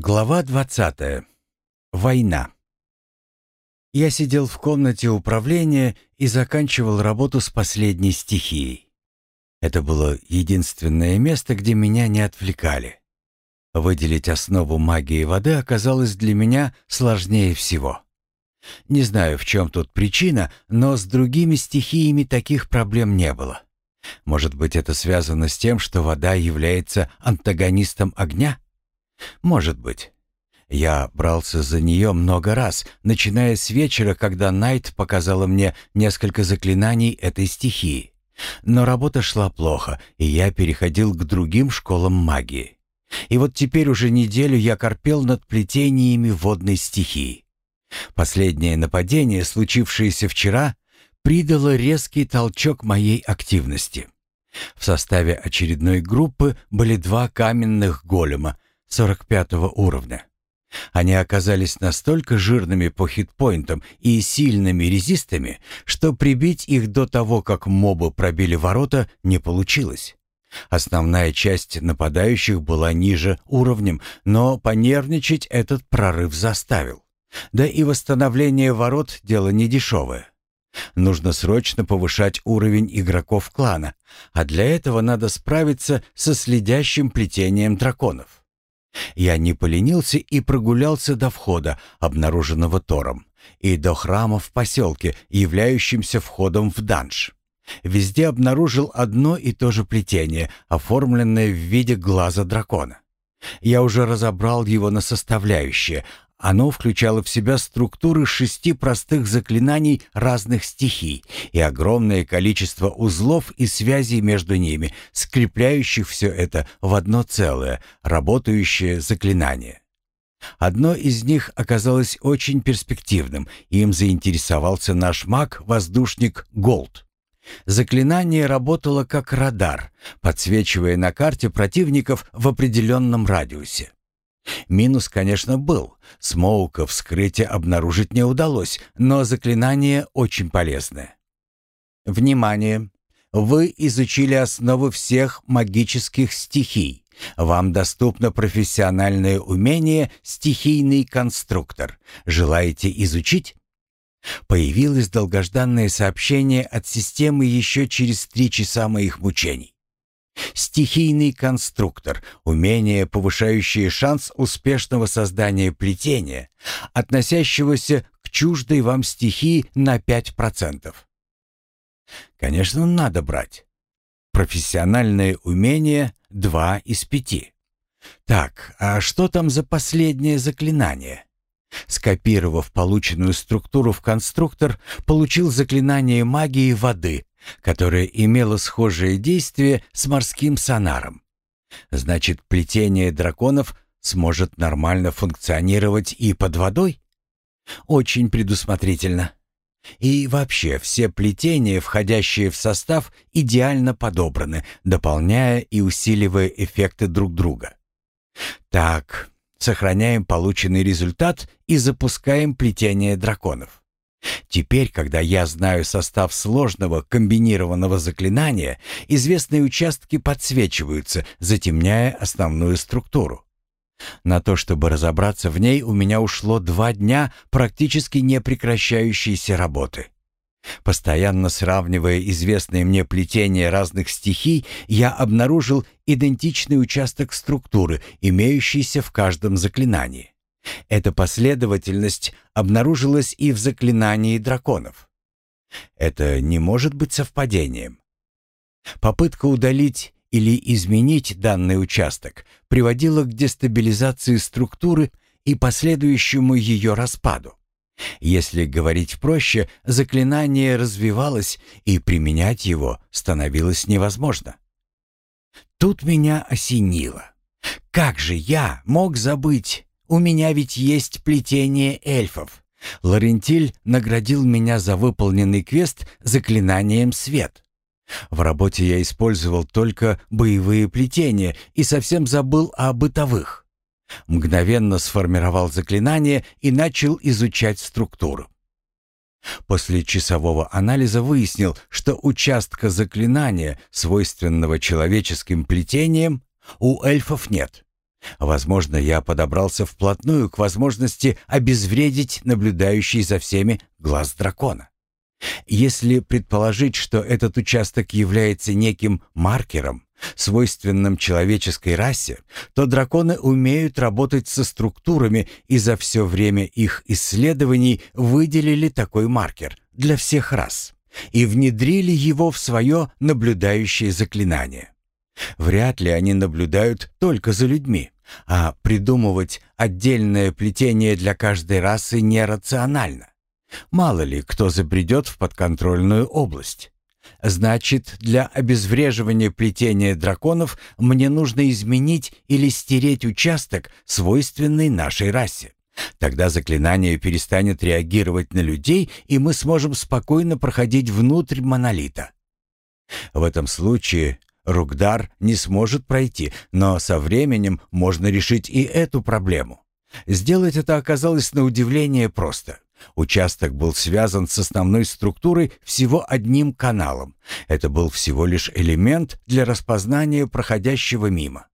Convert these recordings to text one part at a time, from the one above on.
Глава 20. Война. Я сидел в комнате управления и заканчивал работу с последней стихией. Это было единственное место, где меня не отвлекали. Выделить основу магии воды оказалось для меня сложнее всего. Не знаю, в чем тут причина, но с другими стихиями таких проблем не было. Может быть, это связано с тем, что вода является антагонистом огня? Может быть. Я брался за нее много раз, начиная с вечера, когда Найт показала мне несколько заклинаний этой стихии. Но работа шла плохо, и я переходил к другим школам магии. И вот теперь уже неделю я корпел над плетениями водной стихии. Последнее нападение, случившееся вчера, придало резкий толчок моей активности. В составе очередной группы были два каменных голема — 45 уровня. Они оказались настолько жирными по хитпоинтам и сильными резистами, что прибить их до того, как мобы пробили ворота, не получилось. Основная часть нападающих была ниже уровнем, но понервничать этот прорыв заставил. Да и восстановление ворот – дело недешевое. Нужно срочно повышать уровень игроков клана, а для этого надо справиться со следящим плетением драконов. Я не поленился и прогулялся до входа, обнаруженного Тором, и до храма в поселке, являющимся входом в данж. Везде обнаружил одно и то же плетение, оформленное в виде глаза дракона. Я уже разобрал его на составляющие, оно включало в себя структуры шести простых заклинаний разных стихий и огромное количество узлов и связей между ними, скрепляющих все это в одно целое, работающее заклинание. Одно из них оказалось очень перспективным, им заинтересовался наш маг-воздушник Голд. Заклинание работало как радар, подсвечивая на карте противников в определенном радиусе. Минус, конечно, был. Смоука вскрытие обнаружить не удалось, но заклинание очень полезное. Внимание! Вы изучили основы всех магических стихий. Вам доступно профессиональное умение «Стихийный конструктор». Желаете изучить? Появилось долгожданное сообщение от системы еще через три часа моих мучений. Стихийный конструктор – умение, повышающее шанс успешного создания плетения, относящегося к чуждой вам стихии на 5%. Конечно, надо брать. Профессиональное умение – 2 из 5. Так, а что там за последнее заклинание? Скопировав полученную структуру в конструктор, получил заклинание магии воды, которое имело схожее действие с морским сонаром. Значит, плетение драконов сможет нормально функционировать и под водой? Очень предусмотрительно. И вообще, все плетения, входящие в состав, идеально подобраны, дополняя и усиливая эффекты друг друга. Так, сохраняем полученный результат и запускаем плетение драконов. Теперь, когда я знаю состав сложного комбинированного заклинания, известные участки подсвечиваются, затемняя основную структуру. На то, чтобы разобраться в ней, у меня ушло два дня практически непрекращающейся работы. Постоянно сравнивая известные мне плетения разных стихий, я обнаружил идентичный участок структуры, имеющийся в каждом заклинании. Эта последовательность обнаружилась и в заклинании драконов. Это не может быть совпадением. Попытка удалить или изменить данный участок приводила к дестабилизации структуры и последующему ее распаду. Если говорить проще, заклинание развивалось, и применять его становилось невозможно. Тут меня осенило. Как же я мог забыть у меня ведь есть плетение эльфов. Лорентиль наградил меня за выполненный квест заклинанием «Свет». В работе я использовал только боевые плетения и совсем забыл о бытовых. Мгновенно сформировал заклинание и начал изучать структуру. После часового анализа выяснил, что участка заклинания, свойственного человеческим плетениям, у эльфов нет. Возможно, я подобрался вплотную к возможности обезвредить наблюдающий за всеми глаз дракона. Если предположить, что этот участок является неким маркером, свойственным человеческой расе, то драконы умеют работать со структурами и за все время их исследований выделили такой маркер для всех рас и внедрили его в свое наблюдающее заклинание. Вряд ли они наблюдают только за людьми, а придумывать отдельное плетение для каждой расы нерационально. Мало ли кто забредет в подконтрольную область. Значит, для обезвреживания плетения драконов мне нужно изменить или стереть участок, свойственный нашей расе. Тогда заклинание перестанет реагировать на людей, и мы сможем спокойно проходить внутрь монолита. В этом случае Ругдар не сможет пройти, но со временем можно решить и эту проблему. Сделать это оказалось на удивление просто. Участок был связан с основной структурой всего одним каналом. Это был всего лишь элемент для распознания проходящего мимо.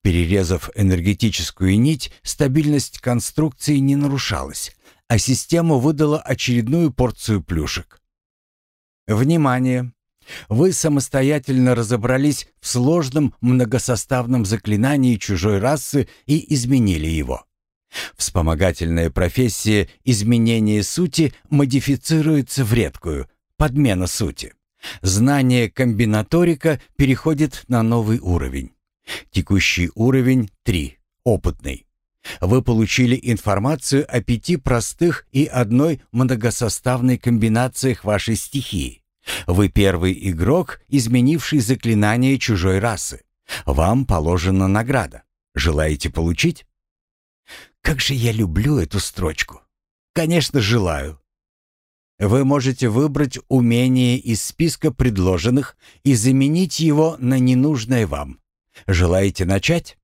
Перерезав энергетическую нить, стабильность конструкции не нарушалась, а система выдала очередную порцию плюшек. Внимание! Вы самостоятельно разобрались в сложном многосоставном заклинании чужой расы и изменили его. Вспомогательная профессия изменения сути модифицируется в редкую подмена сути. Знание комбинаторика переходит на новый уровень. Текущий уровень 3. Опытный. Вы получили информацию о пяти простых и одной многосоставной комбинациях вашей стихии. Вы первый игрок, изменивший заклинание чужой расы. Вам положена награда. Желаете получить? Как же я люблю эту строчку. Конечно, желаю. Вы можете выбрать умение из списка предложенных и заменить его на ненужное вам. Желаете начать?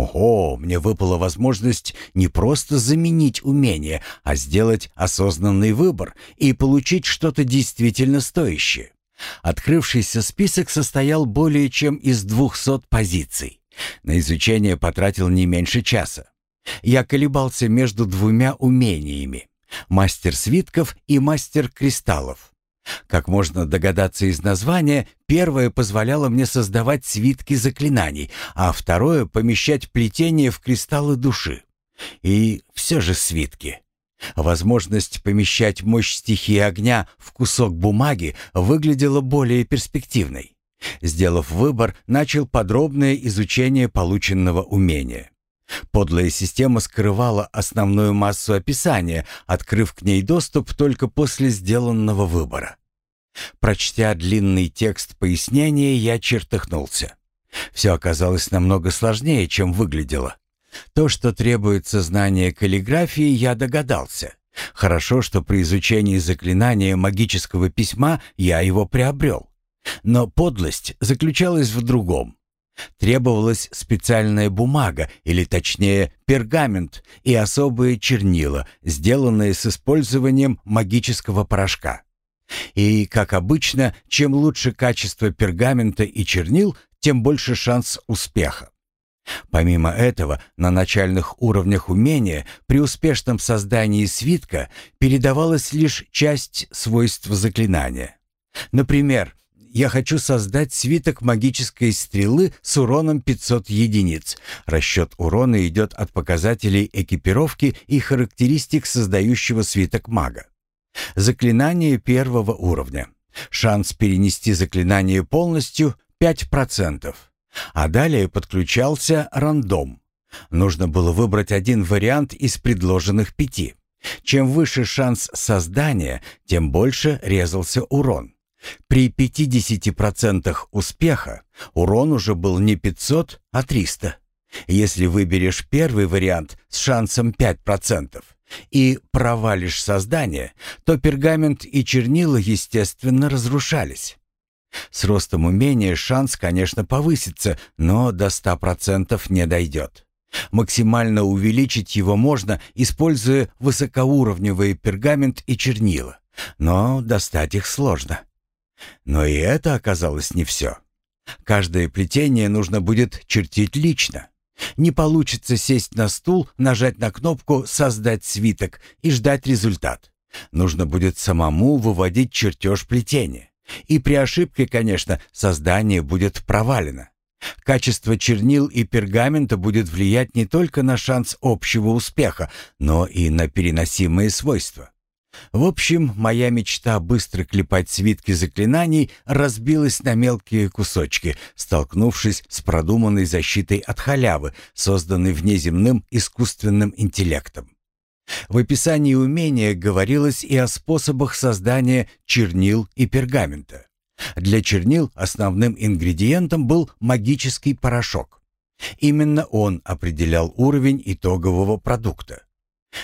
Ого, мне выпала возможность не просто заменить умение, а сделать осознанный выбор и получить что-то действительно стоящее. Открывшийся список состоял более чем из двухсот позиций. На изучение потратил не меньше часа. Я колебался между двумя умениями — мастер свитков и мастер кристаллов. Как можно догадаться из названия, первое позволяло мне создавать свитки заклинаний, а второе — помещать плетение в кристаллы души. И все же свитки. Возможность помещать мощь стихии огня в кусок бумаги выглядела более перспективной. Сделав выбор, начал подробное изучение полученного умения. Подлая система скрывала основную массу описания, открыв к ней доступ только после сделанного выбора. Прочтя длинный текст пояснения, я чертыхнулся. Все оказалось намного сложнее, чем выглядело. То, что требуется знание каллиграфии, я догадался. Хорошо, что при изучении заклинания магического письма я его приобрел. Но подлость заключалась в другом. Требовалась специальная бумага, или точнее пергамент и особые чернила, сделанные с использованием магического порошка. И, как обычно, чем лучше качество пергамента и чернил, тем больше шанс успеха. Помимо этого, на начальных уровнях умения при успешном создании свитка передавалась лишь часть свойств заклинания. Например, я хочу создать свиток магической стрелы с уроном 500 единиц. Расчет урона идет от показателей экипировки и характеристик создающего свиток мага. Заклинание первого уровня. Шанс перенести заклинание полностью 5%. А далее подключался рандом. Нужно было выбрать один вариант из предложенных пяти. Чем выше шанс создания, тем больше резался урон. При 50% успеха урон уже был не 500, а 300. Если выберешь первый вариант с шансом 5% и провалишь создание, то пергамент и чернила, естественно, разрушались. С ростом умения шанс, конечно, повысится, но до 100% не дойдет. Максимально увеличить его можно, используя высокоуровневый пергамент и чернила, но достать их сложно. Но и это оказалось не все. Каждое плетение нужно будет чертить лично. Не получится сесть на стул, нажать на кнопку «Создать свиток» и ждать результат. Нужно будет самому выводить чертеж плетения. И при ошибке, конечно, создание будет провалено. Качество чернил и пергамента будет влиять не только на шанс общего успеха, но и на переносимые свойства. В общем, моя мечта быстро клепать свитки заклинаний разбилась на мелкие кусочки, столкнувшись с продуманной защитой от халявы, созданной внеземным искусственным интеллектом. В описании умения говорилось и о способах создания чернил и пергамента. Для чернил основным ингредиентом был магический порошок. Именно он определял уровень итогового продукта.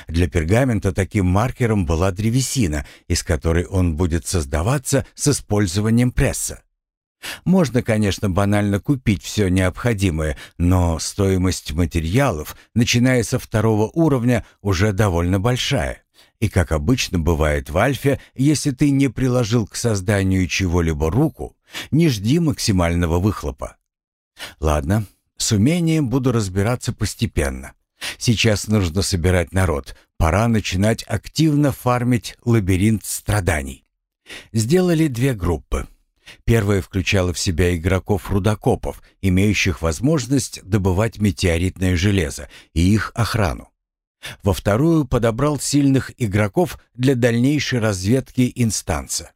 Для пергамента таким маркером была древесина, из которой он будет создаваться с использованием пресса. Можно, конечно, банально купить все необходимое, но стоимость материалов, начиная со второго уровня, уже довольно большая. И, как обычно бывает в Альфе, если ты не приложил к созданию чего-либо руку, не жди максимального выхлопа. Ладно, с умением буду разбираться постепенно. Сейчас нужно собирать народ. Пора начинать активно фармить лабиринт страданий. Сделали две группы. Первая включала в себя игроков-рудокопов, имеющих возможность добывать метеоритное железо, и их охрану. Во вторую подобрал сильных игроков для дальнейшей разведки инстанса.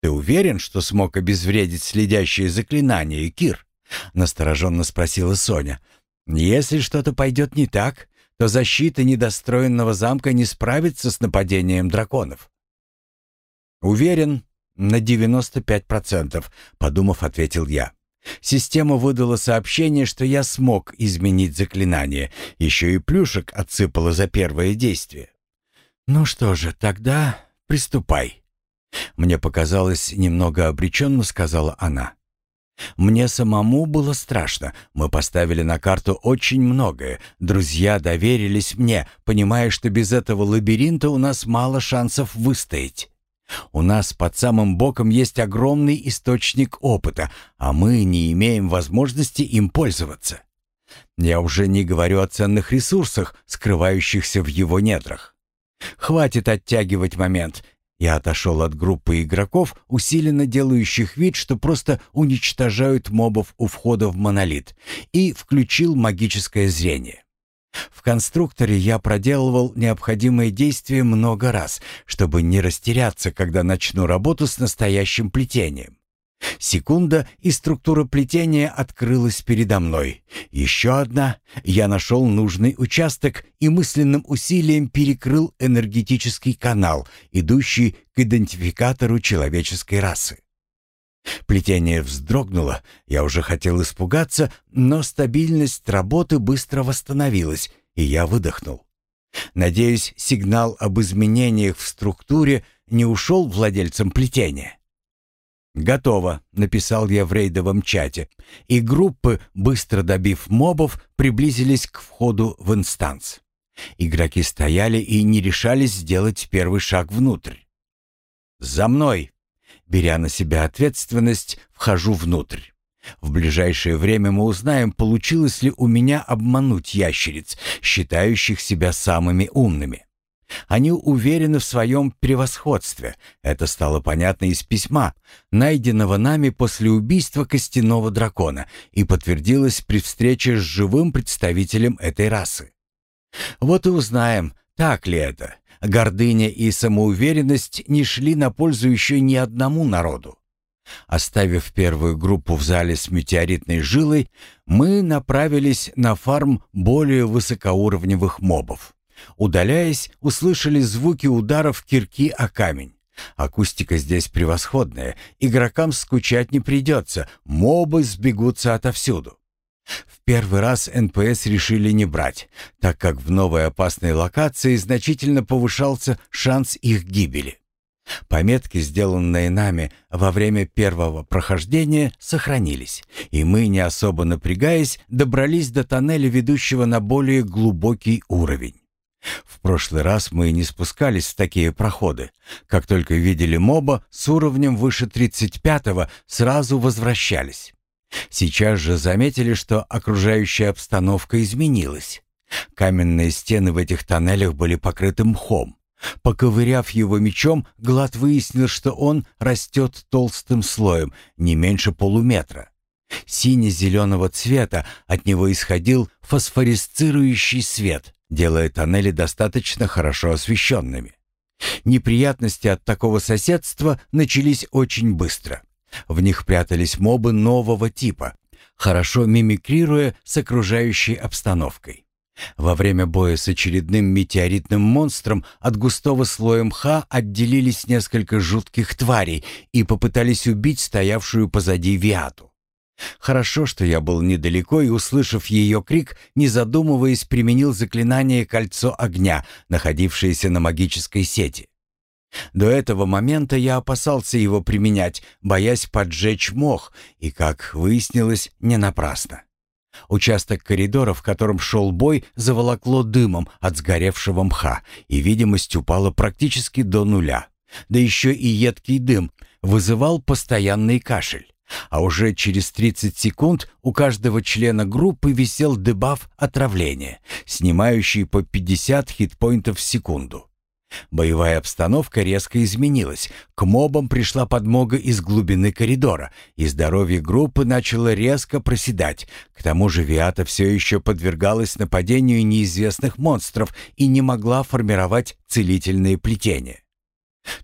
«Ты уверен, что смог обезвредить следящее заклинание, Кир?» — настороженно спросила Соня. «Если что-то пойдет не так, то защита недостроенного замка не справится с нападением драконов». «Уверен, на 95%, подумав, ответил я. Система выдала сообщение, что я смог изменить заклинание. Еще и плюшек отсыпала за первое действие. «Ну что же, тогда приступай». Мне показалось, немного обреченно сказала она. Мне самому было страшно. Мы поставили на карту очень многое. Друзья доверились мне, понимая, что без этого лабиринта у нас мало шансов выстоять. У нас под самым боком есть огромный источник опыта, а мы не имеем возможности им пользоваться. Я уже не говорю о ценных ресурсах, скрывающихся в его недрах. Хватит оттягивать момент. Я отошел от группы игроков, усиленно делающих вид, что просто уничтожают мобов у входа в монолит, и включил магическое зрение. В конструкторе я проделывал необходимые действия много раз, чтобы не растеряться, когда начну работу с настоящим плетением. Секунда, и структура плетения открылась передо мной. Еще одна. Я нашел нужный участок и мысленным усилием перекрыл энергетический канал, идущий к идентификатору человеческой расы. Плетение вздрогнуло, я уже хотел испугаться, но стабильность работы быстро восстановилась, и я выдохнул. Надеюсь, сигнал об изменениях в структуре не ушел владельцам плетения. «Готово», — написал я в рейдовом чате, и группы, быстро добив мобов, приблизились к входу в инстанс. Игроки стояли и не решались сделать первый шаг внутрь. «За мной!» Беря на себя ответственность, вхожу внутрь. В ближайшее время мы узнаем, получилось ли у меня обмануть ящериц, считающих себя самыми умными. Они уверены в своем превосходстве. Это стало понятно из письма, найденного нами после убийства костяного дракона, и подтвердилось при встрече с живым представителем этой расы. Вот и узнаем, так ли это, Гордыня и самоуверенность не шли на пользу еще ни одному народу. Оставив первую группу в зале с метеоритной жилой, мы направились на фарм более высокоуровневых мобов. Удаляясь, услышали звуки ударов кирки о камень. Акустика здесь превосходная, игрокам скучать не придется, мобы сбегутся отовсюду. В первый раз НПС решили не брать, так как в новой опасной локации значительно повышался шанс их гибели. Пометки, сделанные нами во время первого прохождения, сохранились, и мы, не особо напрягаясь, добрались до тоннеля, ведущего на более глубокий уровень. В прошлый раз мы не спускались в такие проходы. Как только видели моба с уровнем выше 35-го, сразу возвращались. Сейчас же заметили, что окружающая обстановка изменилась. Каменные стены в этих тоннелях были покрыты мхом. Поковыряв его мечом, Глад выяснил, что он растет толстым слоем, не меньше полуметра. Сине-зеленого цвета от него исходил фосфорисцирующий свет, делая тоннели достаточно хорошо освещенными. Неприятности от такого соседства начались очень быстро. В них прятались мобы нового типа, хорошо мимикрируя с окружающей обстановкой. Во время боя с очередным метеоритным монстром от густого слоя мха отделились несколько жутких тварей и попытались убить стоявшую позади Виату. Хорошо, что я был недалеко и, услышав ее крик, не задумываясь, применил заклинание «Кольцо огня», находившееся на магической сети. До этого момента я опасался его применять, боясь поджечь мох, и, как выяснилось, не напрасно. Участок коридора, в котором шел бой, заволокло дымом от сгоревшего мха, и видимость упала практически до нуля. Да еще и едкий дым вызывал постоянный кашель. А уже через 30 секунд у каждого члена группы висел дебаф отравления, снимающий по 50 хитпоинтов в секунду. Боевая обстановка резко изменилась. К мобам пришла подмога из глубины коридора, и здоровье группы начало резко проседать. К тому же Виата все еще подвергалась нападению неизвестных монстров и не могла формировать целительные плетения.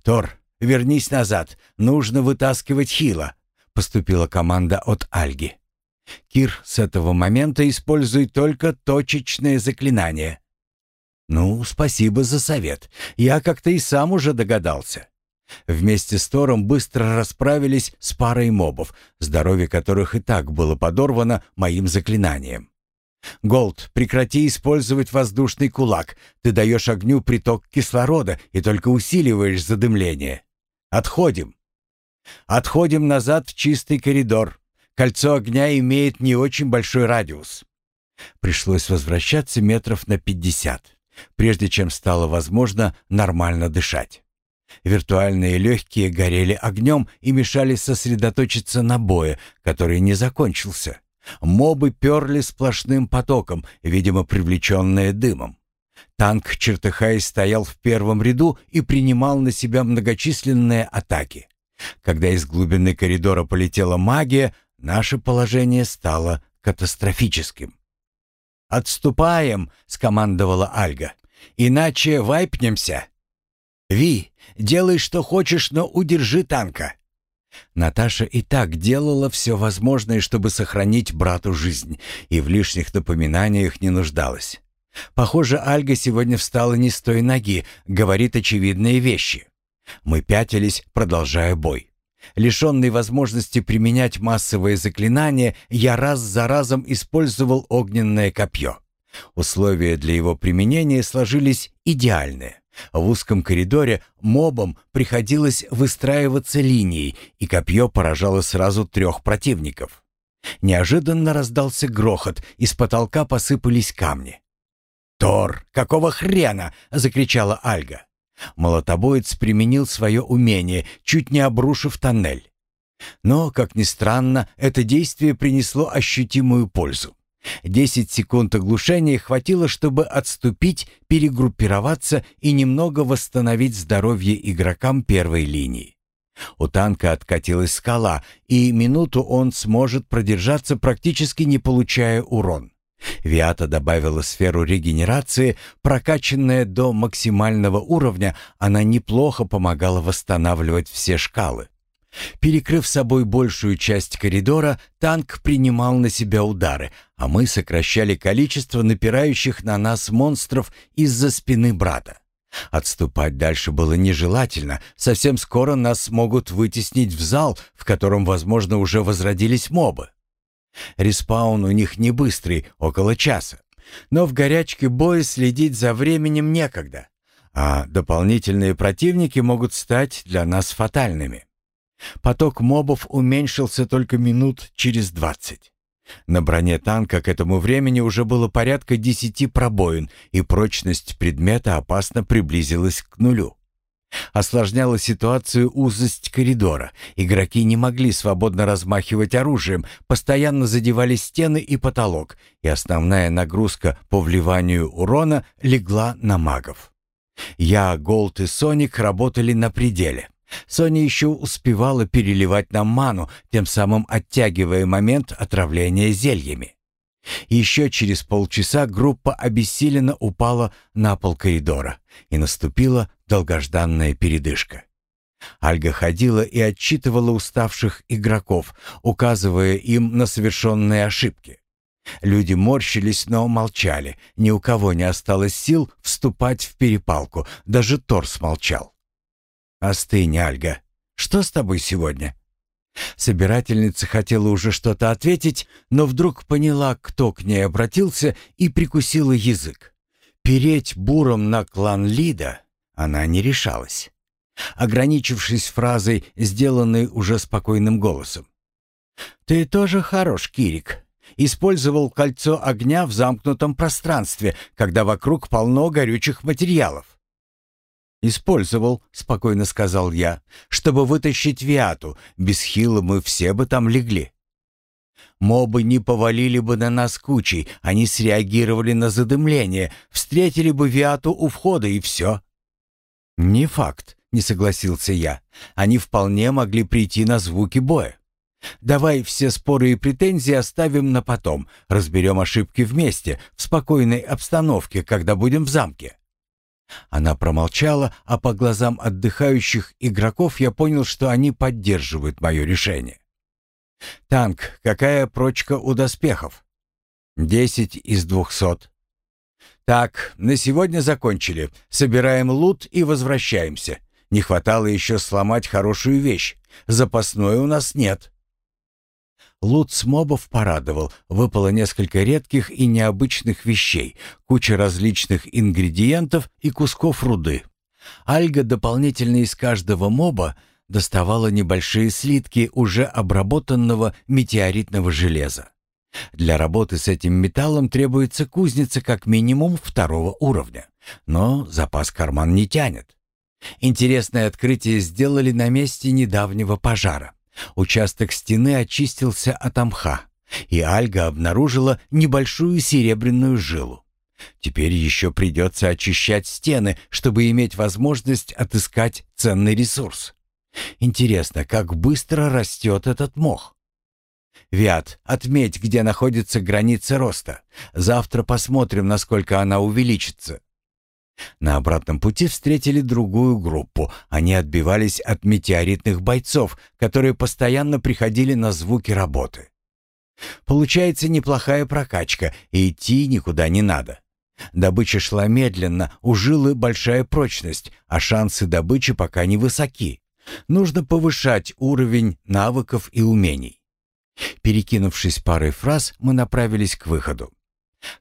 «Тор, вернись назад, нужно вытаскивать Хила», поступила команда от Альги. Кир с этого момента использует только точечные заклинания. Ну, спасибо за совет. Я как-то и сам уже догадался. Вместе с Тором быстро расправились с парой мобов, здоровье которых и так было подорвано моим заклинанием. «Голд, прекрати использовать воздушный кулак. Ты даешь огню приток кислорода и только усиливаешь задымление. Отходим!» Отходим назад в чистый коридор. Кольцо огня имеет не очень большой радиус. Пришлось возвращаться метров на пятьдесят, прежде чем стало возможно нормально дышать. Виртуальные легкие горели огнем и мешали сосредоточиться на бое, который не закончился. Мобы перли сплошным потоком, видимо, привлеченные дымом. Танк, чертыхаясь, стоял в первом ряду и принимал на себя многочисленные атаки. Когда из глубины коридора полетела магия, наше положение стало катастрофическим. «Отступаем!» — скомандовала Альга. «Иначе вайпнемся!» «Ви, делай, что хочешь, но удержи танка!» Наташа и так делала все возможное, чтобы сохранить брату жизнь, и в лишних напоминаниях не нуждалась. Похоже, Альга сегодня встала не с той ноги, говорит очевидные вещи. Мы пятились, продолжая бой. Лишенный возможности применять массовые заклинания, я раз за разом использовал огненное копье. Условия для его применения сложились идеальные. В узком коридоре мобам приходилось выстраиваться линией, и копье поражало сразу трех противников. Неожиданно раздался грохот, из потолка посыпались камни. «Тор, какого хрена?» — закричала Альга. Молотобоец применил свое умение, чуть не обрушив тоннель. Но, как ни странно, это действие принесло ощутимую пользу. Десять секунд оглушения хватило, чтобы отступить, перегруппироваться и немного восстановить здоровье игрокам первой линии. У танка откатилась скала, и минуту он сможет продержаться, практически не получая урон. Виата добавила сферу регенерации, прокачанная до максимального уровня, она неплохо помогала восстанавливать все шкалы. Перекрыв собой большую часть коридора, танк принимал на себя удары, а мы сокращали количество напирающих на нас монстров из-за спины брата. Отступать дальше было нежелательно, совсем скоро нас могут вытеснить в зал, в котором, возможно, уже возродились мобы. Респаун у них не быстрый, около часа. Но в горячке боя следить за временем некогда, а дополнительные противники могут стать для нас фатальными. Поток мобов уменьшился только минут через двадцать. На броне танка к этому времени уже было порядка десяти пробоин, и прочность предмета опасно приблизилась к нулю. Осложняла ситуацию узость коридора. Игроки не могли свободно размахивать оружием, постоянно задевали стены и потолок, и основная нагрузка по вливанию урона легла на магов. Я, Голд и Соник работали на пределе. Соня еще успевала переливать нам ману, тем самым оттягивая момент отравления зельями. Еще через полчаса группа обессиленно упала на пол коридора, и наступила долгожданная передышка. Альга ходила и отчитывала уставших игроков, указывая им на совершенные ошибки. Люди морщились, но молчали. Ни у кого не осталось сил вступать в перепалку. Даже Торс молчал. «Остынь, Альга. Что с тобой сегодня?» Собирательница хотела уже что-то ответить, но вдруг поняла, кто к ней обратился, и прикусила язык. Переть буром на клан Лида она не решалась, ограничившись фразой, сделанной уже спокойным голосом. «Ты тоже хорош, Кирик. Использовал кольцо огня в замкнутом пространстве, когда вокруг полно горючих материалов. «Использовал», — спокойно сказал я, — «чтобы вытащить Виату. Без Хила мы все бы там легли». Мобы не повалили бы на нас кучей, они среагировали на задымление, встретили бы Виату у входа и все. «Не факт», — не согласился я. «Они вполне могли прийти на звуки боя. Давай все споры и претензии оставим на потом, разберем ошибки вместе, в спокойной обстановке, когда будем в замке». Она промолчала, а по глазам отдыхающих игроков я понял, что они поддерживают мое решение. «Танк, какая прочка у доспехов?» «Десять из двухсот». «Так, на сегодня закончили. Собираем лут и возвращаемся. Не хватало еще сломать хорошую вещь. Запасной у нас нет». Лут с мобов порадовал. Выпало несколько редких и необычных вещей, куча различных ингредиентов и кусков руды. Альга дополнительно из каждого моба доставала небольшие слитки уже обработанного метеоритного железа. Для работы с этим металлом требуется кузница как минимум второго уровня, но запас карман не тянет. Интересное открытие сделали на месте недавнего пожара. Участок стены очистился от мха, и Альга обнаружила небольшую серебряную жилу. Теперь еще придется очищать стены, чтобы иметь возможность отыскать ценный ресурс. Интересно, как быстро растет этот мох? Виат, отметь, где находится граница роста. Завтра посмотрим, насколько она увеличится. На обратном пути встретили другую группу. Они отбивались от метеоритных бойцов, которые постоянно приходили на звуки работы. Получается неплохая прокачка, и идти никуда не надо. Добыча шла медленно, у жилы большая прочность, а шансы добычи пока не высоки. Нужно повышать уровень навыков и умений. Перекинувшись парой фраз, мы направились к выходу.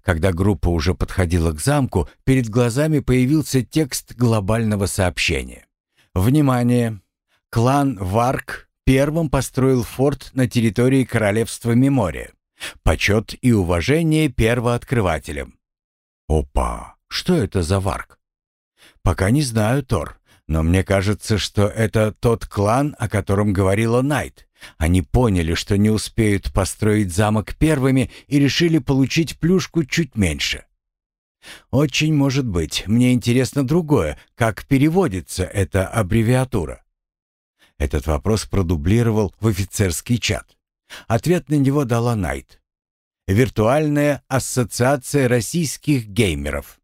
Когда группа уже подходила к замку, перед глазами появился текст глобального сообщения. «Внимание! Клан Варк первым построил форт на территории королевства Мемория. Почет и уважение первооткрывателям». «Опа! Что это за Варк?» «Пока не знаю, Тор, но мне кажется, что это тот клан, о котором говорила Найт. Они поняли, что не успеют построить замок первыми и решили получить плюшку чуть меньше. Очень может быть. Мне интересно другое. Как переводится эта аббревиатура? Этот вопрос продублировал в офицерский чат. Ответ на него дала Найт. Виртуальная ассоциация российских геймеров.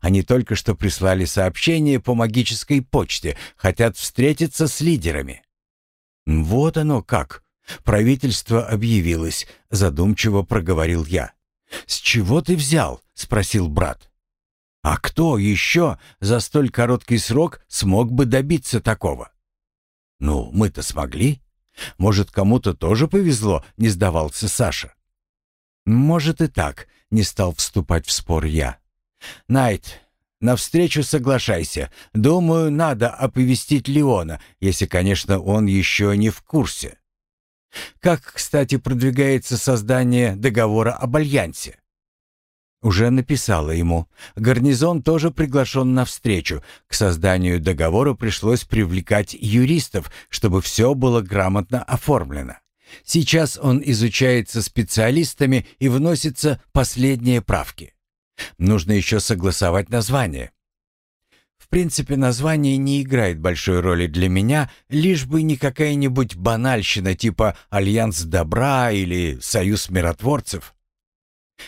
Они только что прислали сообщение по магической почте, хотят встретиться с лидерами. «Вот оно как!» «Правительство объявилось», — задумчиво проговорил я. «С чего ты взял?» — спросил брат. «А кто еще за столь короткий срок смог бы добиться такого?» «Ну, мы-то смогли. Может, кому-то тоже повезло», — не сдавался Саша. «Может и так», — не стал вступать в спор я. «Найт, на встречу соглашайся. Думаю, надо оповестить Леона, если, конечно, он еще не в курсе. Как, кстати, продвигается создание договора об альянсе? Уже написала ему. Гарнизон тоже приглашен на встречу. К созданию договора пришлось привлекать юристов, чтобы все было грамотно оформлено. Сейчас он изучается специалистами и вносятся последние правки. Нужно еще согласовать название. В принципе, название не играет большой роли для меня, лишь бы не какая-нибудь банальщина типа «Альянс добра» или «Союз миротворцев».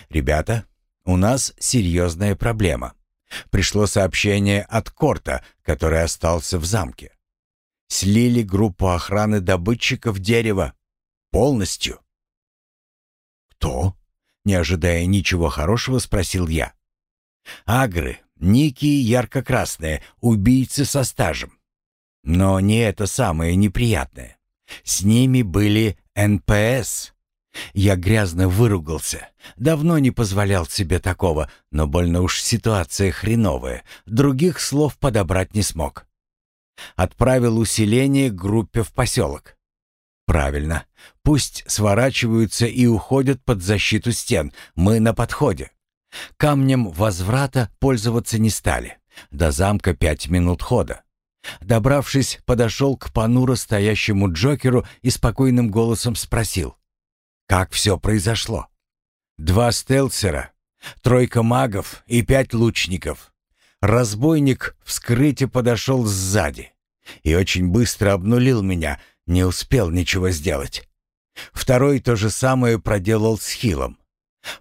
«Ребята, у нас серьезная проблема. Пришло сообщение от Корта, который остался в замке. Слили группу охраны добытчиков дерева. Полностью». «Кто?» — не ожидая ничего хорошего, спросил я. «Агры, ники ярко-красные, убийцы со стажем. Но не это самое неприятное. С ними были НПС. Я грязно выругался. Давно не позволял себе такого, но больно уж ситуация хреновая. Других слов подобрать не смог. Отправил усиление группе в поселок. Правильно. Пусть сворачиваются и уходят под защиту стен. Мы на подходе. Камнем возврата пользоваться не стали. До замка пять минут хода. Добравшись, подошел к понуро стоящему Джокеру и спокойным голосом спросил. «Как все произошло?» «Два стелсера, тройка магов и пять лучников. Разбойник вскрытие подошел сзади и очень быстро обнулил меня, не успел ничего сделать. Второй то же самое проделал с Хилом.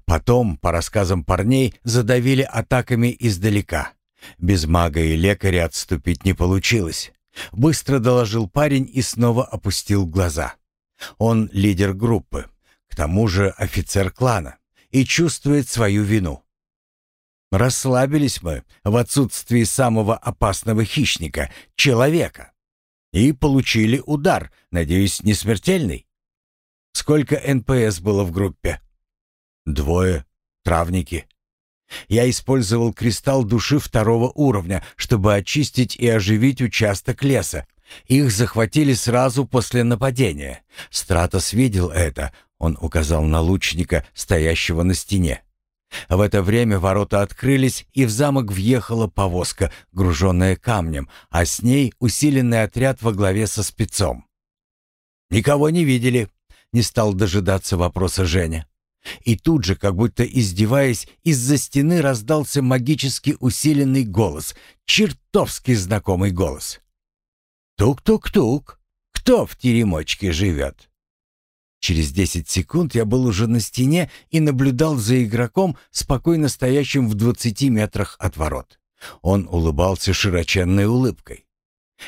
Потом, по рассказам парней, задавили атаками издалека. Без мага и лекаря отступить не получилось. Быстро доложил парень и снова опустил глаза. Он лидер группы, к тому же офицер клана, и чувствует свою вину. Расслабились мы в отсутствии самого опасного хищника, человека. И получили удар, надеюсь, не смертельный. Сколько НПС было в группе? Двое. Травники. Я использовал кристалл души второго уровня, чтобы очистить и оживить участок леса. Их захватили сразу после нападения. Стратос видел это. Он указал на лучника, стоящего на стене. В это время ворота открылись, и в замок въехала повозка, груженная камнем, а с ней усиленный отряд во главе со спецом. «Никого не видели», — не стал дожидаться вопроса Женя. И тут же, как будто издеваясь, из-за стены раздался магически усиленный голос, чертовски знакомый голос. «Тук-тук-тук! Кто в теремочке живет?» Через десять секунд я был уже на стене и наблюдал за игроком, спокойно стоящим в двадцати метрах от ворот. Он улыбался широченной улыбкой.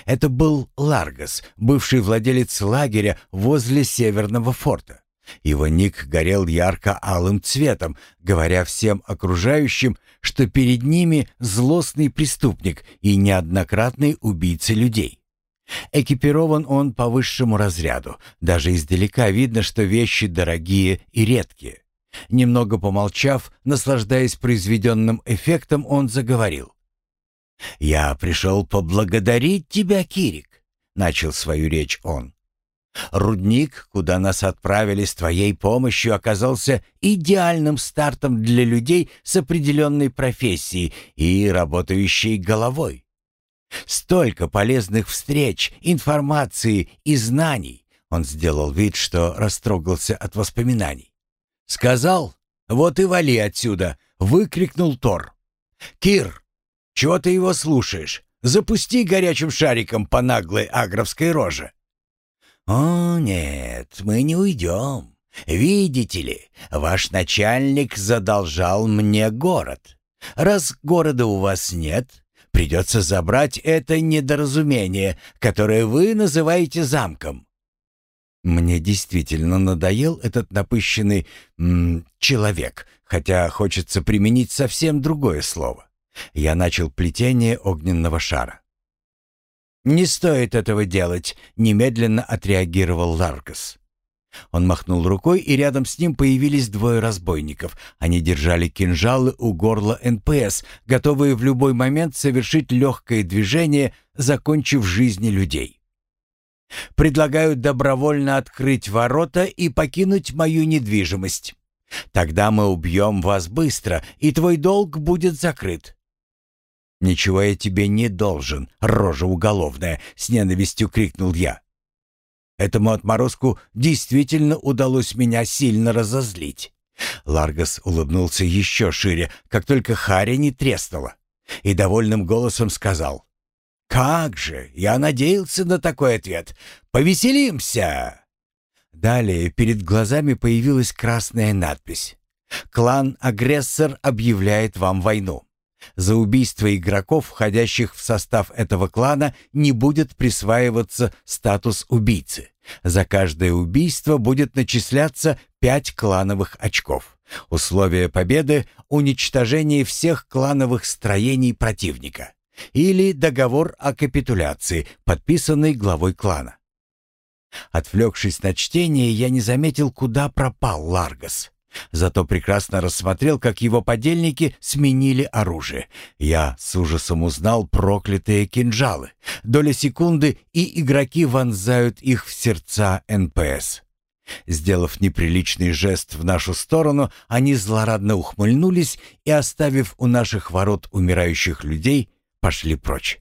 Это был Ларгас, бывший владелец лагеря возле Северного форта. Его ник горел ярко-алым цветом, говоря всем окружающим, что перед ними злостный преступник и неоднократный убийца людей. Экипирован он по высшему разряду. Даже издалека видно, что вещи дорогие и редкие. Немного помолчав, наслаждаясь произведенным эффектом, он заговорил. «Я пришел поблагодарить тебя, Кирик», — начал свою речь он. Рудник, куда нас отправили с твоей помощью, оказался идеальным стартом для людей с определенной профессией и работающей головой. Столько полезных встреч, информации и знаний. Он сделал вид, что растрогался от воспоминаний. «Сказал? Вот и вали отсюда!» — выкрикнул Тор. «Кир, чего ты его слушаешь? Запусти горячим шариком по наглой агровской роже!» «О, нет, мы не уйдем. Видите ли, ваш начальник задолжал мне город. Раз города у вас нет, придется забрать это недоразумение, которое вы называете замком». Мне действительно надоел этот напыщенный м, человек, хотя хочется применить совсем другое слово. Я начал плетение огненного шара. «Не стоит этого делать», — немедленно отреагировал Ларкас. Он махнул рукой, и рядом с ним появились двое разбойников. Они держали кинжалы у горла НПС, готовые в любой момент совершить легкое движение, закончив жизни людей. «Предлагаю добровольно открыть ворота и покинуть мою недвижимость. Тогда мы убьем вас быстро, и твой долг будет закрыт». «Ничего я тебе не должен, рожа уголовная!» — с ненавистью крикнул я. Этому отморозку действительно удалось меня сильно разозлить. Ларгас улыбнулся еще шире, как только Харя не треснула, и довольным голосом сказал. «Как же! Я надеялся на такой ответ! Повеселимся!» Далее перед глазами появилась красная надпись. «Клан-агрессор объявляет вам войну. За убийство игроков, входящих в состав этого клана, не будет присваиваться статус убийцы. За каждое убийство будет начисляться пять клановых очков. Условие победы — уничтожение всех клановых строений противника. Или договор о капитуляции, подписанный главой клана. Отвлекшись на чтение, я не заметил, куда пропал Ларгас. Зато прекрасно рассмотрел, как его подельники сменили оружие. Я с ужасом узнал проклятые кинжалы. Доля секунды, и игроки вонзают их в сердца НПС. Сделав неприличный жест в нашу сторону, они злорадно ухмыльнулись и, оставив у наших ворот умирающих людей, пошли прочь.